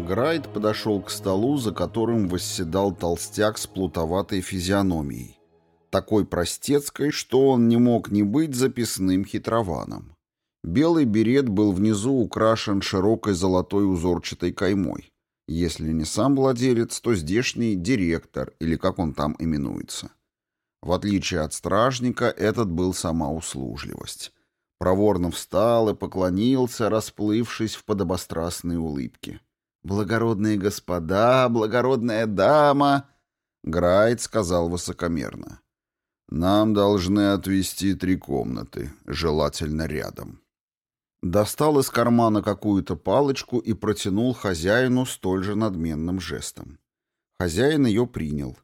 Грайт подошел к столу, за которым восседал толстяк с плутоватой физиономией. Такой простецкой, что он не мог не быть записным хитрованом. Белый берет был внизу украшен широкой золотой узорчатой каймой. Если не сам владелец, то здешний директор, или как он там именуется. В отличие от стражника, этот был сама услужливость. Проворно встал и поклонился, расплывшись в подобострастной улыбке. «Благородные господа, благородная дама!» Грайт сказал высокомерно. «Нам должны отвести три комнаты, желательно рядом». Достал из кармана какую-то палочку и протянул хозяину столь же надменным жестом. Хозяин ее принял.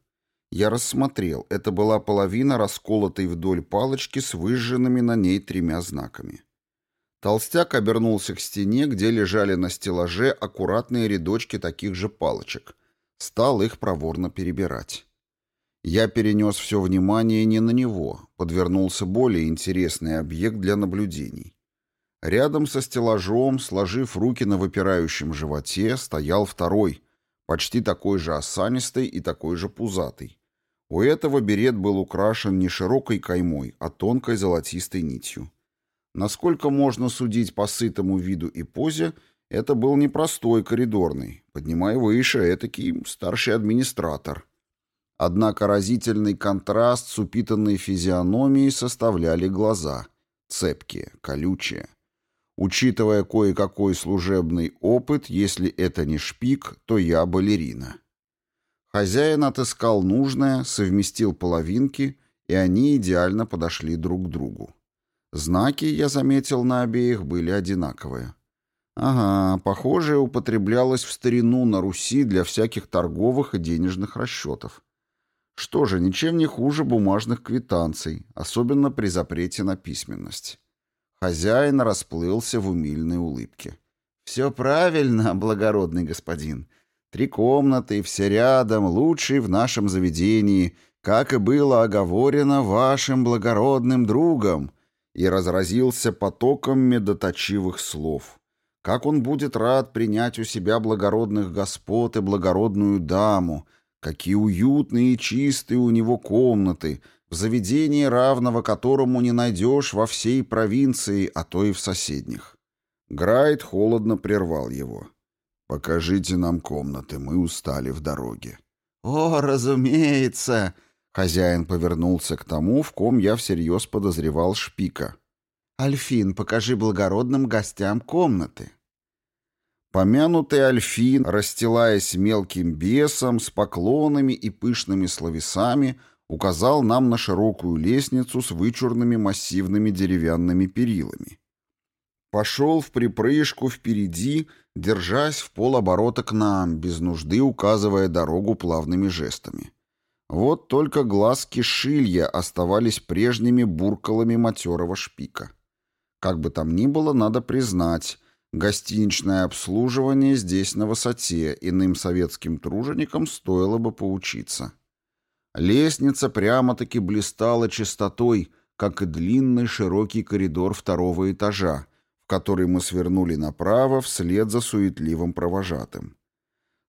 Я рассмотрел, это была половина расколотой вдоль палочки с выжженными на ней тремя знаками. Толстяк обернулся к стене, где лежали на стеллаже аккуратные рядочки таких же палочек. Стал их проворно перебирать. Я перенес все внимание не на него, подвернулся более интересный объект для наблюдений. Рядом со стеллажом, сложив руки на выпирающем животе, стоял второй, почти такой же осанистый и такой же пузатый. У этого берет был украшен не широкой каймой, а тонкой золотистой нитью. Насколько можно судить по сытому виду и позе, это был не простой коридорный, поднимая выше, этакий старший администратор. Однако разительный контраст с упитанной физиономией составляли глаза. Цепкие, колючие. Учитывая кое-какой служебный опыт, если это не шпик, то я балерина. Хозяин отыскал нужное, совместил половинки, и они идеально подошли друг к другу. Знаки, я заметил, на обеих были одинаковые. Ага, похожее употреблялось в старину на Руси для всяких торговых и денежных расчетов. Что же, ничем не хуже бумажных квитанций, особенно при запрете на письменность. Хозяин расплылся в умильной улыбке. «Все правильно, благородный господин. Три комнаты, все рядом, лучшие в нашем заведении, как и было оговорено вашим благородным другом и разразился потоком медоточивых слов. Как он будет рад принять у себя благородных господ и благородную даму, какие уютные и чистые у него комнаты, в заведении равного которому не найдешь во всей провинции, а то и в соседних. Грайт холодно прервал его. «Покажите нам комнаты, мы устали в дороге». «О, разумеется!» Хозяин повернулся к тому, в ком я всерьез подозревал шпика. «Альфин, покажи благородным гостям комнаты». Помянутый Альфин, расстилаясь мелким бесом, с поклонами и пышными словесами, указал нам на широкую лестницу с вычурными массивными деревянными перилами. Пошел в припрыжку впереди, держась в полоборота к нам, без нужды указывая дорогу плавными жестами. Вот только глазки шилья оставались прежними буркалами матерого шпика. Как бы там ни было, надо признать, гостиничное обслуживание здесь на высоте, иным советским труженикам стоило бы поучиться. Лестница прямо-таки блистала чистотой, как и длинный широкий коридор второго этажа, в который мы свернули направо вслед за суетливым провожатым.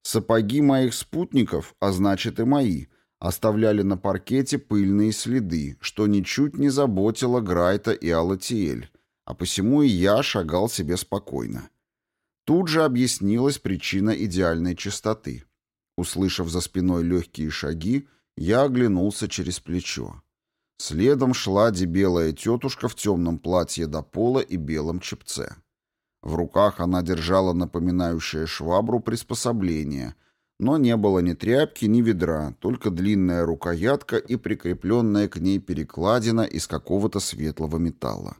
Сапоги моих спутников, а значит и мои — оставляли на паркете пыльные следы, что ничуть не заботило Грайта и Алатиэль, а посему и я шагал себе спокойно. Тут же объяснилась причина идеальной чистоты. Услышав за спиной легкие шаги, я оглянулся через плечо. Следом шла дебелая тетушка в темном платье до пола и белом чепце. В руках она держала напоминающее швабру приспособление — но не было ни тряпки, ни ведра, только длинная рукоятка и прикрепленная к ней перекладина из какого-то светлого металла.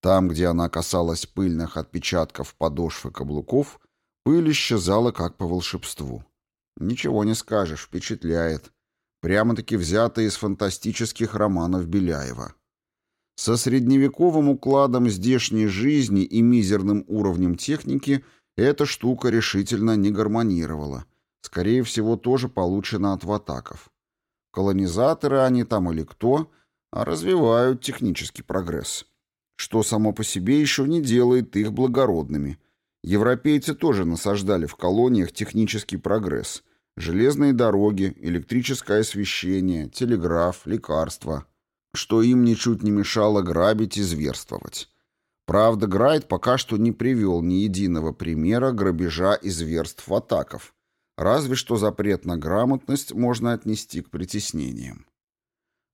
Там, где она касалась пыльных отпечатков подошв каблуков, пыль исчезала как по волшебству. Ничего не скажешь, впечатляет. Прямо-таки взято из фантастических романов Беляева. Со средневековым укладом здешней жизни и мизерным уровнем техники эта штука решительно не гармонировала — Скорее всего, тоже получено от ватаков. Колонизаторы они там или кто, а развивают технический прогресс. Что само по себе еще не делает их благородными. Европейцы тоже насаждали в колониях технический прогресс. Железные дороги, электрическое освещение, телеграф, лекарства. Что им ничуть не мешало грабить и зверствовать. Правда, Грайт пока что не привел ни единого примера грабежа и зверств атаков. Разве что запрет на грамотность можно отнести к притеснениям.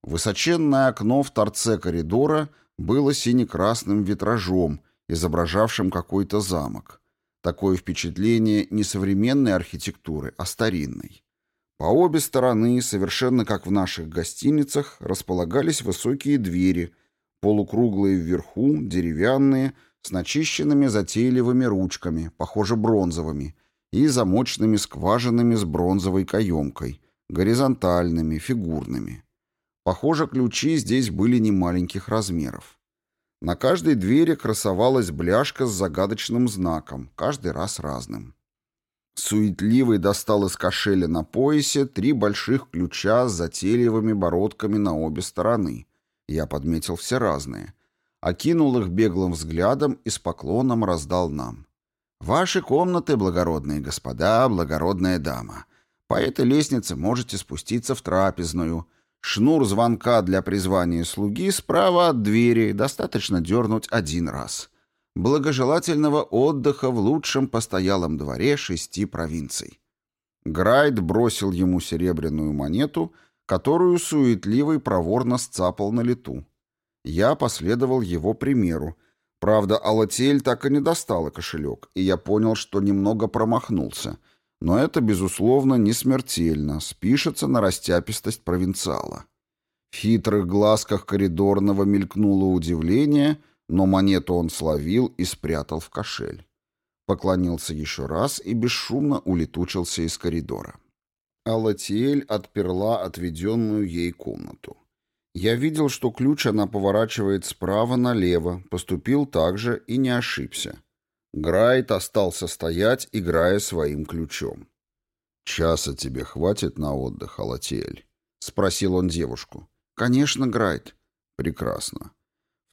Высоченное окно в торце коридора было сине-красным витражом, изображавшим какой-то замок. Такое впечатление не современной архитектуры, а старинной. По обе стороны, совершенно как в наших гостиницах, располагались высокие двери, полукруглые вверху, деревянные, с начищенными затейливыми ручками, похоже бронзовыми, и замочными скважинами с бронзовой каемкой, горизонтальными, фигурными. Похоже, ключи здесь были немаленьких размеров. На каждой двери красовалась бляшка с загадочным знаком, каждый раз разным. Суетливый достал из кошеля на поясе три больших ключа с затейливыми бородками на обе стороны. Я подметил все разные. Окинул их беглым взглядом и с поклоном раздал нам. «Ваши комнаты, благородные господа, благородная дама. По этой лестнице можете спуститься в трапезную». Шнур звонка для призвания слуги справа от двери, достаточно дернуть один раз. Благожелательного отдыха в лучшем постоялом дворе шести провинций. Грайд бросил ему серебряную монету, которую суетливый проворно сцапал на лету. Я последовал его примеру. Правда, Алатель так и не достала кошелек, и я понял, что немного промахнулся — но это, безусловно, не смертельно, спишется на растяпистость провинциала. В хитрых глазках коридорного мелькнуло удивление, но монету он словил и спрятал в кошель. Поклонился еще раз и бесшумно улетучился из коридора. Алатиэль отперла отведенную ей комнату. Я видел, что ключ она поворачивает справа налево, поступил так же и не ошибся. Грайт остался стоять, играя своим ключом. «Часа тебе хватит на отдых, Алатиэль?» — спросил он девушку. «Конечно, Грайт». «Прекрасно.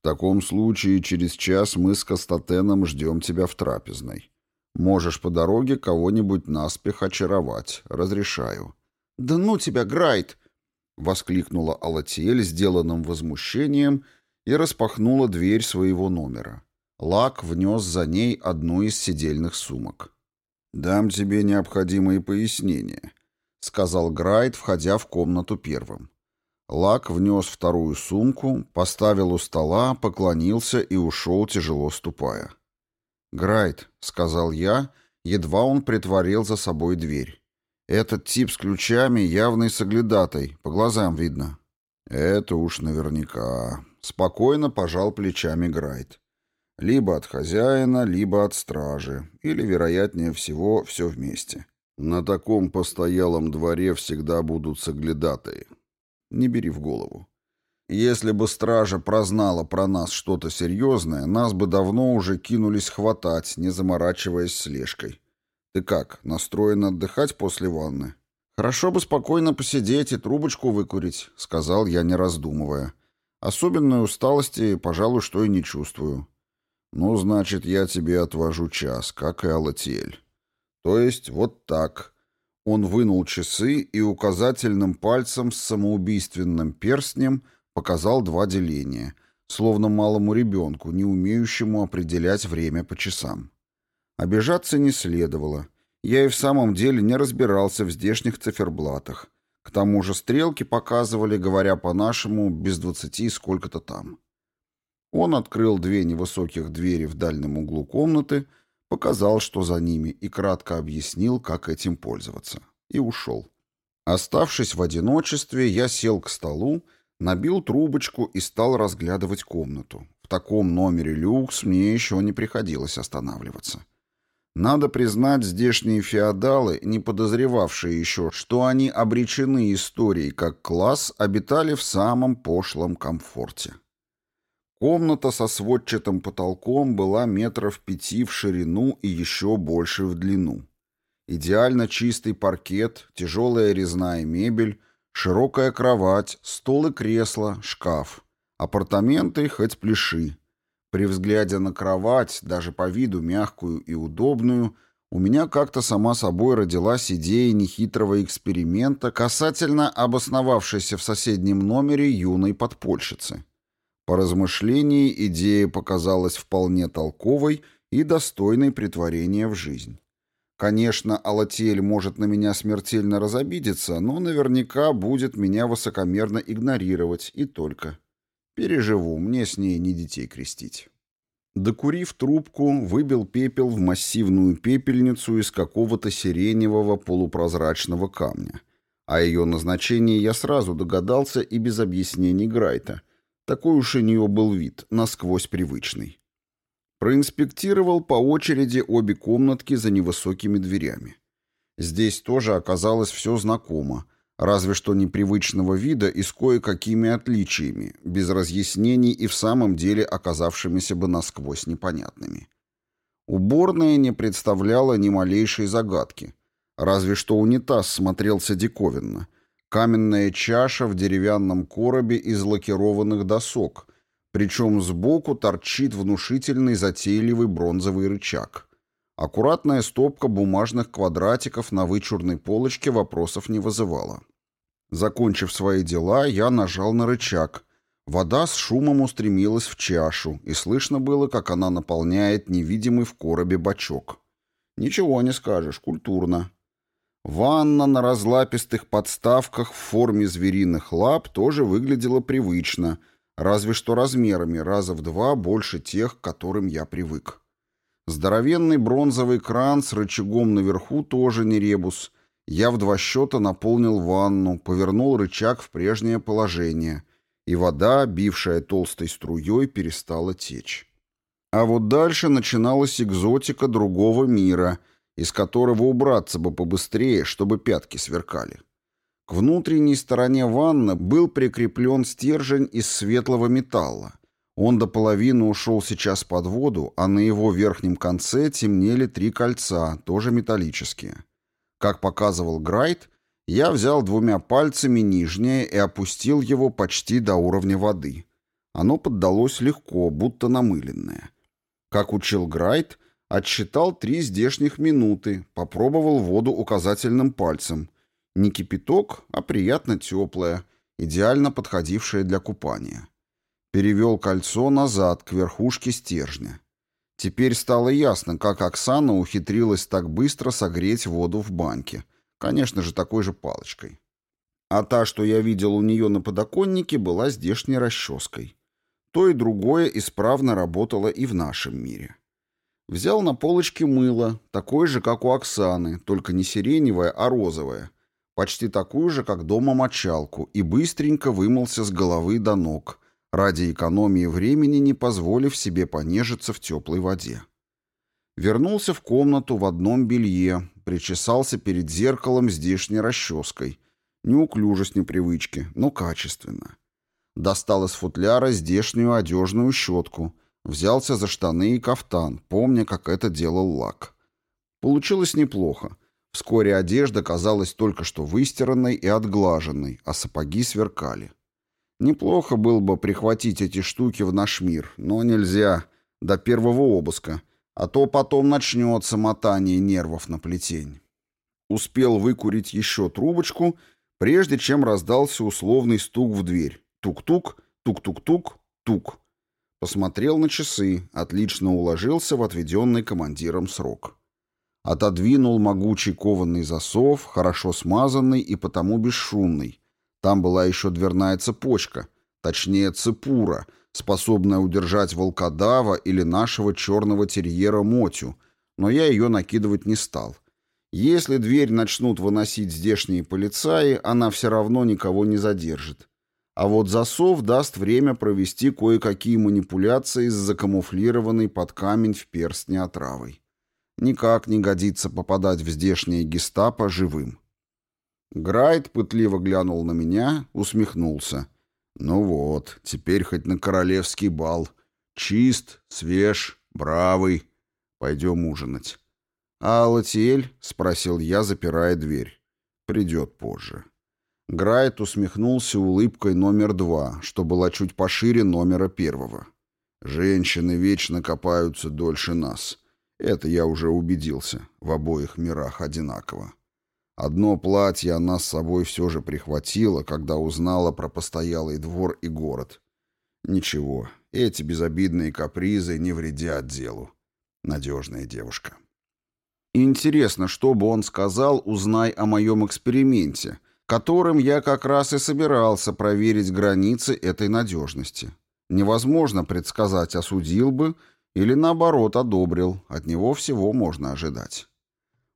В таком случае через час мы с Кастатеном ждем тебя в трапезной. Можешь по дороге кого-нибудь наспех очаровать. Разрешаю». «Да ну тебя, Грайт!» — воскликнула Алатиэль сделанным возмущением и распахнула дверь своего номера. Лак внес за ней одну из сидельных сумок. «Дам тебе необходимые пояснения», — сказал Грайт, входя в комнату первым. Лак внес вторую сумку, поставил у стола, поклонился и ушел, тяжело ступая. «Грайт», — сказал я, едва он притворил за собой дверь. «Этот тип с ключами явный соглядатай, по глазам видно». «Это уж наверняка», — спокойно пожал плечами Грайт. Либо от хозяина, либо от стражи, или, вероятнее всего, все вместе. На таком постоялом дворе всегда будут соглядатые. Не бери в голову. Если бы стража прознала про нас что-то серьезное, нас бы давно уже кинулись хватать, не заморачиваясь слежкой. Ты как, настроен отдыхать после ванны? Хорошо бы спокойно посидеть и трубочку выкурить, сказал я, не раздумывая. Особенной усталости, пожалуй, что и не чувствую. «Ну, значит, я тебе отвожу час, как и Алатиэль. То есть вот так». Он вынул часы и указательным пальцем с самоубийственным перстнем показал два деления, словно малому ребенку, не умеющему определять время по часам. Обижаться не следовало. Я и в самом деле не разбирался в здешних циферблатах. К тому же стрелки показывали, говоря по-нашему, без двадцати сколько-то там. Он открыл две невысоких двери в дальнем углу комнаты, показал, что за ними, и кратко объяснил, как этим пользоваться. И ушел. Оставшись в одиночестве, я сел к столу, набил трубочку и стал разглядывать комнату. В таком номере люкс мне еще не приходилось останавливаться. Надо признать, здешние феодалы, не подозревавшие еще, что они обречены историей как класс, обитали в самом пошлом комфорте. Комната со сводчатым потолком была метров пяти в ширину и еще больше в длину. Идеально чистый паркет, тяжелая резная мебель, широкая кровать, стол и кресло, шкаф. Апартаменты хоть пляши. При взгляде на кровать, даже по виду мягкую и удобную, у меня как-то сама собой родилась идея нехитрого эксперимента касательно обосновавшейся в соседнем номере юной подпольщицы. По размышлении идея показалась вполне толковой и достойной притворения в жизнь. Конечно, Алатиэль может на меня смертельно разобидеться, но наверняка будет меня высокомерно игнорировать и только. Переживу, мне с ней не детей крестить. Докурив трубку, выбил пепел в массивную пепельницу из какого-то сиреневого полупрозрачного камня. О ее назначении я сразу догадался и без объяснений Грайта. Такой уж у нее был вид, насквозь привычный. Проинспектировал по очереди обе комнатки за невысокими дверями. Здесь тоже оказалось все знакомо, разве что непривычного вида и с кое-какими отличиями, без разъяснений и в самом деле оказавшимися бы насквозь непонятными. Уборная не представляла ни малейшей загадки, разве что унитаз смотрелся диковинно. Каменная чаша в деревянном коробе из лакированных досок, причем сбоку торчит внушительный затейливый бронзовый рычаг. Аккуратная стопка бумажных квадратиков на вычурной полочке вопросов не вызывала. Закончив свои дела, я нажал на рычаг. Вода с шумом устремилась в чашу, и слышно было, как она наполняет невидимый в коробе бачок. Ничего не скажешь, культурно. Ванна на разлапистых подставках в форме звериных лап тоже выглядела привычно, разве что размерами раза в два больше тех, к которым я привык. Здоровенный бронзовый кран с рычагом наверху тоже не ребус. Я в два счета наполнил ванну, повернул рычаг в прежнее положение, и вода, бившая толстой струей, перестала течь. А вот дальше начиналась экзотика другого мира, из которого убраться бы побыстрее, чтобы пятки сверкали. К внутренней стороне ванны был прикреплен стержень из светлого металла, он до половины ушел сейчас под воду, а на его верхнем конце темнели три кольца, тоже металлические. Как показывал Грайт, я взял двумя пальцами нижнее и опустил его почти до уровня воды. Оно поддалось легко, будто намыленное. Как учил Грайт, отсчитал три здешних минуты, попробовал воду указательным пальцем. Не кипяток, а приятно теплая, идеально подходившая для купания. Перевел кольцо назад, к верхушке стержня. Теперь стало ясно, как Оксана ухитрилась так быстро согреть воду в банке. Конечно же, такой же палочкой. А та, что я видел у нее на подоконнике, была здешней расческой. То и другое исправно работало и в нашем мире. Взял на полочке мыло, такое же, как у Оксаны, только не сиреневое, а розовое. Почти такую же, как дома мочалку, и быстренько вымылся с головы до ног, ради экономии времени не позволив себе понежиться в теплой воде. Вернулся в комнату в одном белье, причесался перед зеркалом здешней расческой. Неуклюже с непривычки, но качественно. Достал из футляра здешнюю одежную щетку, взялся за штаны и кафтан, помня, как это делал лак. Получилось неплохо. Вскоре одежда казалась только что выстиранной и отглаженной, а сапоги сверкали. Неплохо было бы прихватить эти штуки в наш мир, но нельзя, до первого обыска, а то потом начнется мотание нервов на плетень. Успел выкурить еще трубочку, прежде чем раздался условный стук в дверь. Тук-тук, тук-тук-тук, тук. Посмотрел на часы, отлично уложился в отведенный командиром срок. Отодвинул могучий кованный засов, хорошо смазанный и потому бесшумный, там была еще дверная цепочка, точнее цепура, способная удержать волкодава или нашего черного терьера Мотю, но я ее накидывать не стал. Если дверь начнут выносить здешние полицаи, она все равно никого не задержит. А вот засов даст время провести кое-какие манипуляции с закамуфлированной под камень в перстне отравой. Никак не годится попадать в здешнее гестапо живым. Грайт пытливо глянул на меня, усмехнулся. «Ну вот, теперь хоть на королевский бал. Чист, свеж, бравый. Пойдем ужинать». «А Латиэль?» — спросил я, запирая дверь. «Придет позже». Грайт усмехнулся улыбкой номер два, что была чуть пошире номера первого. Женщины вечно копаются дольше нас. Это я уже убедился, в обоих мирах одинаково. Одно платье она с собой все же прихватила, когда узнала про постоялый двор и город. Ничего, эти безобидные капризы не вредят делу. Надежная девушка. Интересно, что бы он сказал, узнай о моем эксперименте, которым я как раз и собирался проверить границы этой надежности. Невозможно предсказать, осудил бы или наоборот одобрил, от него всего можно ожидать.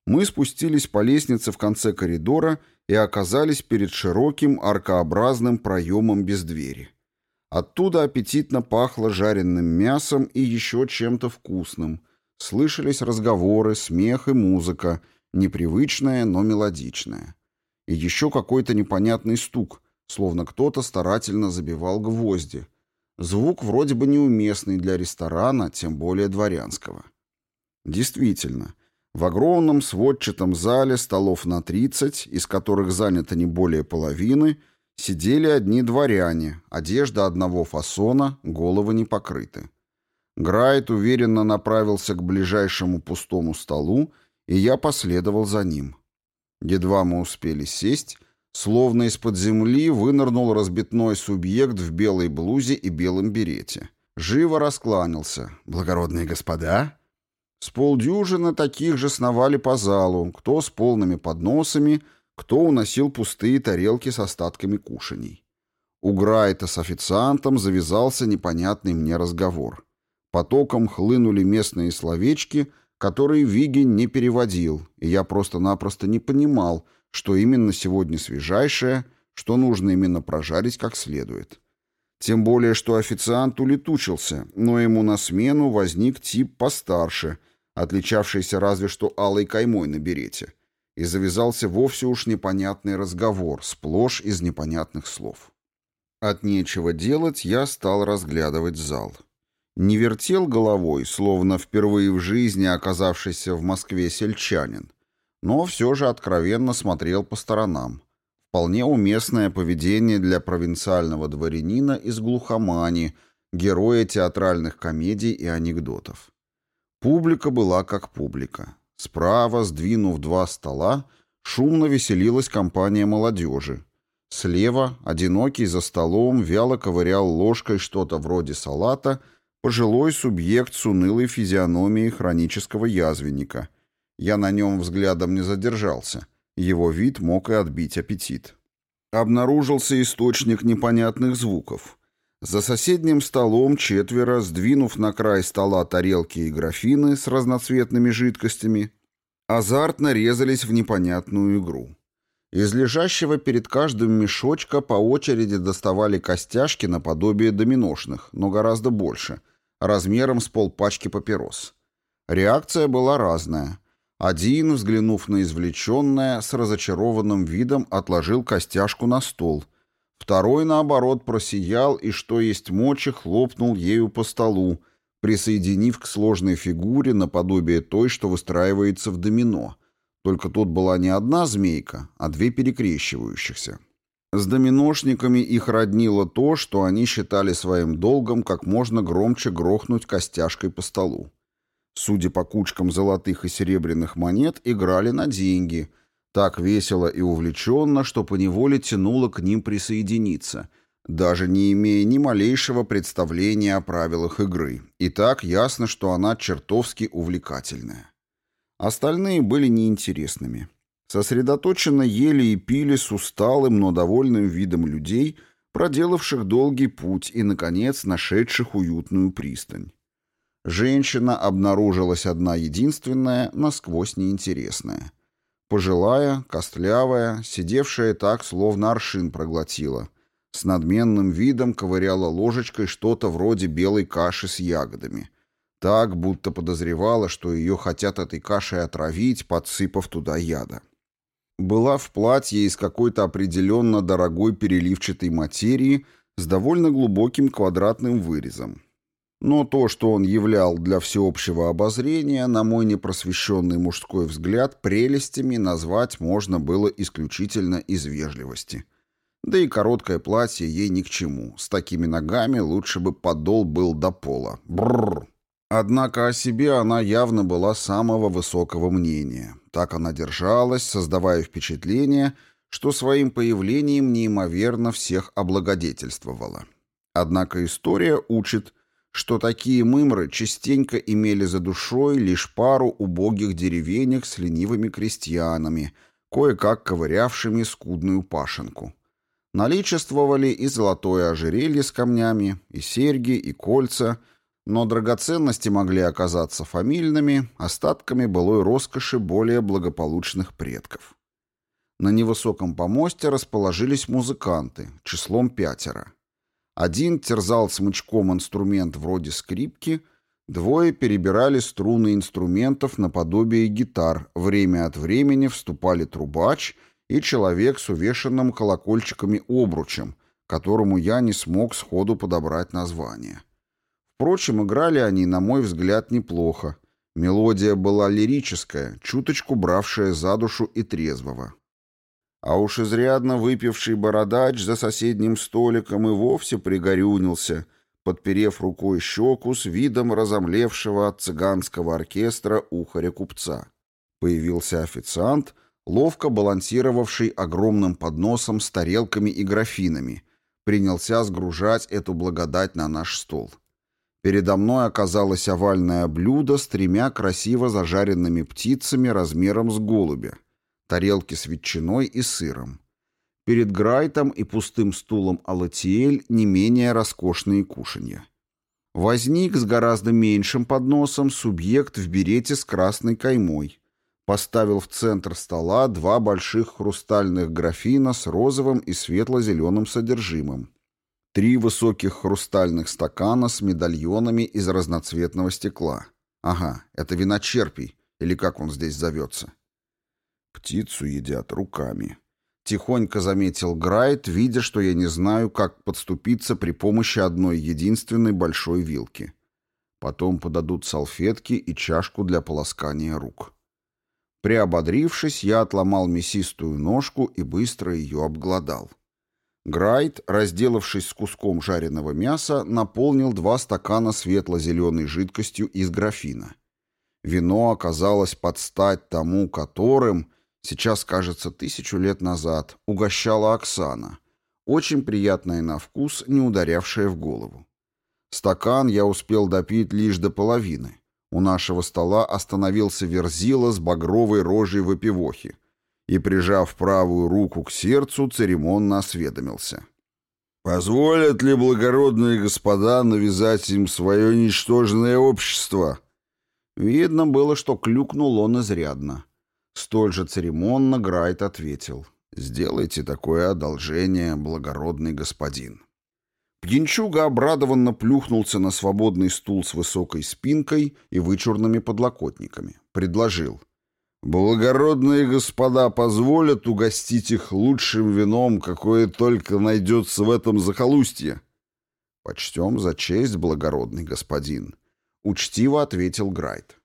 Мы спустились по лестнице в конце коридора и оказались перед широким аркообразным проемом без двери. Оттуда аппетитно пахло жареным мясом и еще чем-то вкусным. Слышались разговоры, смех и музыка, непривычная, но мелодичная. И еще какой-то непонятный стук, словно кто-то старательно забивал гвозди. Звук вроде бы неуместный для ресторана, тем более дворянского. Действительно, в огромном сводчатом зале столов на 30, из которых занято не более половины, Сидели одни дворяне, одежда одного фасона, головы не покрыты. Грайт уверенно направился к ближайшему пустому столу, и я последовал за ним. Едва мы успели сесть, словно из-под земли вынырнул разбитной субъект в белой блузе и белом берете. Живо раскланялся. «Благородные господа!» С полдюжины таких же сновали по залу, кто с полными подносами — кто уносил пустые тарелки с остатками кушаний. У Грайта с официантом завязался непонятный мне разговор. Потоком хлынули местные словечки, которые Вигин не переводил, и я просто-напросто не понимал, что именно сегодня свежайшее, что нужно именно прожарить как следует. Тем более, что официант улетучился, но ему на смену возник тип постарше, отличавшийся разве что алой каймой на берете и завязался вовсе уж непонятный разговор, сплошь из непонятных слов. От нечего делать я стал разглядывать зал. Не вертел головой, словно впервые в жизни оказавшийся в Москве сельчанин, но все же откровенно смотрел по сторонам. Вполне уместное поведение для провинциального дворянина из глухомани, героя театральных комедий и анекдотов. Публика была как публика. Справа, сдвинув два стола, шумно веселилась компания молодежи. Слева, одинокий за столом, вяло ковырял ложкой что-то вроде салата, пожилой субъект с унылой физиономией хронического язвенника. Я на нем взглядом не задержался. Его вид мог и отбить аппетит. Обнаружился источник непонятных звуков. За соседним столом четверо, сдвинув на край стола тарелки и графины с разноцветными жидкостями, азартно резались в непонятную игру. Из лежащего перед каждым мешочка по очереди доставали костяшки наподобие доминошных, но гораздо больше, размером с полпачки папирос. Реакция была разная. Один, взглянув на извлеченное, с разочарованным видом отложил костяшку на стол – Второй, наоборот, просиял и, что есть мочи, хлопнул ею по столу, присоединив к сложной фигуре наподобие той, что выстраивается в домино. Только тут была не одна змейка, а две перекрещивающихся. С доминошниками их роднило то, что они считали своим долгом как можно громче грохнуть костяшкой по столу. Судя по кучкам золотых и серебряных монет, играли на деньги, так весело и увлеченно, что поневоле тянуло к ним присоединиться, даже не имея ни малейшего представления о правилах игры. И так ясно, что она чертовски увлекательная. Остальные были неинтересными. Сосредоточенно ели и пили с усталым, но довольным видом людей, проделавших долгий путь и, наконец, нашедших уютную пристань. Женщина обнаружилась одна единственная, насквозь неинтересная. Пожилая, костлявая, сидевшая так, словно аршин проглотила. С надменным видом ковыряла ложечкой что-то вроде белой каши с ягодами. Так, будто подозревала, что ее хотят этой кашей отравить, подсыпав туда яда. Была в платье из какой-то определенно дорогой переливчатой материи с довольно глубоким квадратным вырезом. Но то, что он являл для всеобщего обозрения, на мой непросвещенный мужской взгляд, прелестями назвать можно было исключительно из вежливости. Да и короткое платье ей ни к чему. С такими ногами лучше бы подол был до пола. Бррр. Однако о себе она явно была самого высокого мнения. Так она держалась, создавая впечатление, что своим появлением неимоверно всех облагодетельствовала. Однако история учит, что такие мымры частенько имели за душой лишь пару убогих деревенек с ленивыми крестьянами, кое-как ковырявшими скудную пашенку. Наличествовали и золотое ожерелье с камнями, и серьги, и кольца, но драгоценности могли оказаться фамильными, остатками былой роскоши более благополучных предков. На невысоком помосте расположились музыканты, числом пятеро. Один терзал смычком инструмент вроде скрипки, двое перебирали струны инструментов наподобие гитар, время от времени вступали трубач и человек с увешанным колокольчиками обручем, которому я не смог сходу подобрать название. Впрочем, играли они, на мой взгляд, неплохо. Мелодия была лирическая, чуточку бравшая за душу и трезвого. А уж изрядно выпивший бородач за соседним столиком и вовсе пригорюнился, подперев рукой щеку с видом разомлевшего от цыганского оркестра ухаря-купца. Появился официант, ловко балансировавший огромным подносом с тарелками и графинами, принялся сгружать эту благодать на наш стол. Передо мной оказалось овальное блюдо с тремя красиво зажаренными птицами размером с голубя — тарелки с ветчиной и сыром. Перед Грайтом и пустым стулом Алатиэль не менее роскошные кушанья. Возник с гораздо меньшим подносом субъект в берете с красной каймой. Поставил в центр стола два больших хрустальных графина с розовым и светло-зеленым содержимым. Три высоких хрустальных стакана с медальонами из разноцветного стекла. Ага, это виночерпий, или как он здесь зовется. Птицу едят руками. Тихонько заметил Грайт, видя, что я не знаю, как подступиться при помощи одной единственной большой вилки. Потом подадут салфетки и чашку для полоскания рук. Приободрившись, я отломал мясистую ножку и быстро ее обглодал. Грайт, разделавшись с куском жареного мяса, наполнил два стакана светло-зеленой жидкостью из графина. Вино оказалось под стать тому, которым Сейчас, кажется, тысячу лет назад угощала Оксана, очень приятная на вкус, не ударявшая в голову. Стакан я успел допить лишь до половины. У нашего стола остановился верзила с багровой рожей в опивохе и, прижав правую руку к сердцу, церемонно осведомился. «Позволят ли благородные господа навязать им свое ничтожное общество?» Видно было, что клюкнул он изрядно. Столь же церемонно Грайт ответил. «Сделайте такое одолжение, благородный господин». Пьянчуга обрадованно плюхнулся на свободный стул с высокой спинкой и вычурными подлокотниками. Предложил. «Благородные господа позволят угостить их лучшим вином, какое только найдется в этом захолустье». «Почтем за честь, благородный господин», — учтиво ответил Грайт.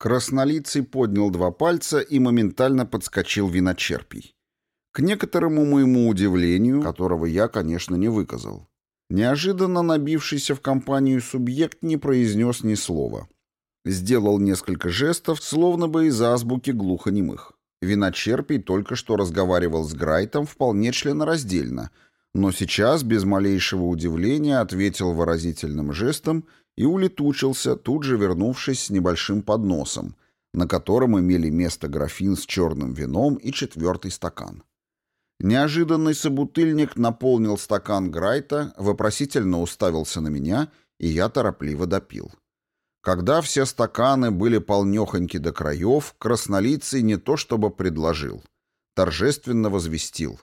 Краснолицый поднял два пальца и моментально подскочил виночерпий. К некоторому моему удивлению, которого я, конечно, не выказал. Неожиданно набившийся в компанию субъект не произнес ни слова. Сделал несколько жестов, словно бы из азбуки глухонемых. Виночерпий только что разговаривал с Грайтом вполне членораздельно, но сейчас без малейшего удивления ответил выразительным жестом и улетучился, тут же вернувшись с небольшим подносом, на котором имели место графин с черным вином и четвертый стакан. Неожиданный собутыльник наполнил стакан Грайта, вопросительно уставился на меня, и я торопливо допил. Когда все стаканы были полнехоньки до краев, краснолицый не то чтобы предложил, торжественно возвестил.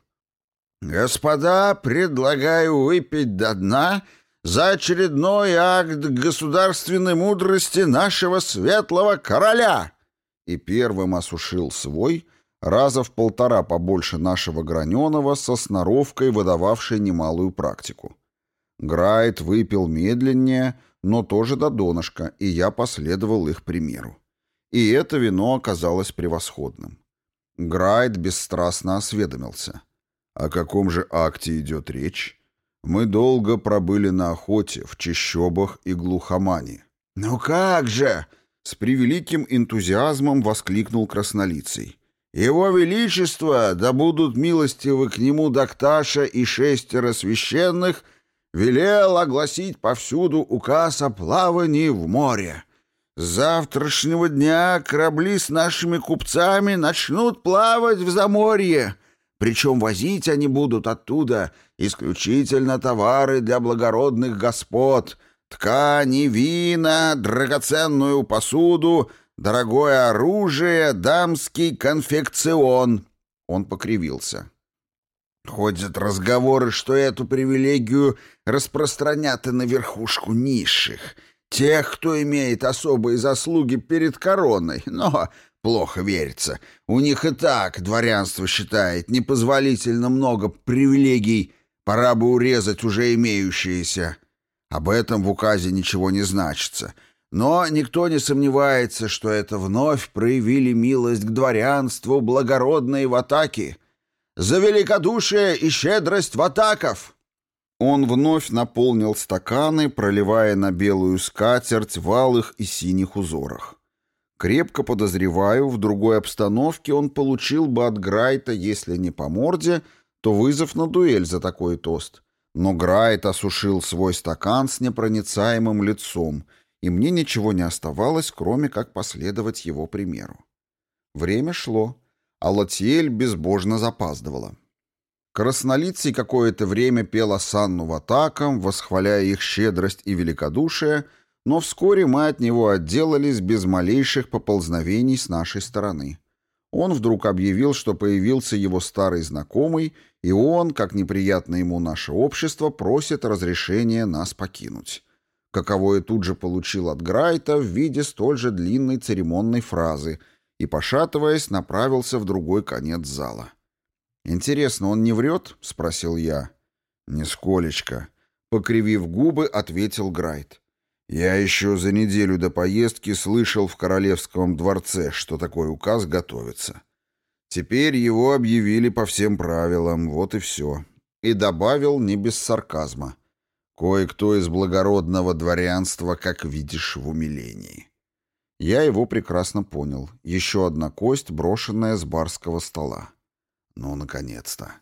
«Господа, предлагаю выпить до дна за очередной акт государственной мудрости нашего светлого короля!» И первым осушил свой, раза в полтора побольше нашего граненого, со сноровкой, выдававшей немалую практику. Грайт выпил медленнее, но тоже до донышка, и я последовал их примеру. И это вино оказалось превосходным. Грайт бесстрастно осведомился. О каком же акте идет речь? Мы долго пробыли на охоте в чащобах и глухомане. «Ну как же!» — с превеликим энтузиазмом воскликнул краснолицый. «Его Величество, да будут милостивы к нему Докташа и шестеро священных, велел огласить повсюду указ о плавании в море. С завтрашнего дня корабли с нашими купцами начнут плавать в Заморье, причем возить они будут оттуда исключительно товары для благородных господ, ткани, вина, драгоценную посуду, дорогое оружие, дамский конфекцион. Он покривился. Ходят разговоры, что эту привилегию распространят и на верхушку низших, тех, кто имеет особые заслуги перед короной, но плохо верится. У них и так дворянство считает непозволительно много привилегий, пора бы урезать уже имеющиеся. Об этом в указе ничего не значится. Но никто не сомневается, что это вновь проявили милость к дворянству благородные в атаке. За великодушие и щедрость в атаков! Он вновь наполнил стаканы, проливая на белую скатерть в алых и синих узорах. Крепко подозреваю, в другой обстановке он получил бы от Грайта, если не по морде, то вызов на дуэль за такой тост. Но Грайт осушил свой стакан с непроницаемым лицом, и мне ничего не оставалось, кроме как последовать его примеру. Время шло, а Латиэль безбожно запаздывала. Краснолицый какое-то время пел осанну в атакам, восхваляя их щедрость и великодушие, но вскоре мы от него отделались без малейших поползновений с нашей стороны. Он вдруг объявил, что появился его старый знакомый, и он, как неприятно ему наше общество, просит разрешения нас покинуть. Каковое тут же получил от Грайта в виде столь же длинной церемонной фразы и, пошатываясь, направился в другой конец зала. «Интересно, он не врет?» — спросил я. «Нисколечко». Покривив губы, ответил Грайт. «Я еще за неделю до поездки слышал в Королевском дворце, что такой указ готовится. Теперь его объявили по всем правилам, вот и все». И добавил не без сарказма. «Кое-кто из благородного дворянства, как видишь, в умилении». Я его прекрасно понял. Еще одна кость, брошенная с барского стола. «Ну, наконец-то!»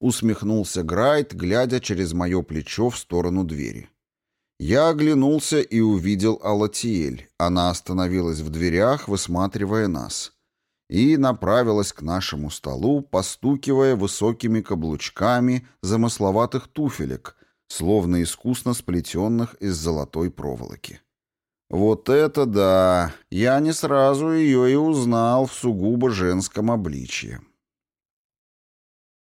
Усмехнулся Грайт, глядя через мое плечо в сторону двери. Я оглянулся и увидел Алатиэль. Она остановилась в дверях, высматривая нас. И направилась к нашему столу, постукивая высокими каблучками замысловатых туфелек, словно искусно сплетенных из золотой проволоки. Вот это да! Я не сразу ее и узнал в сугубо женском обличье.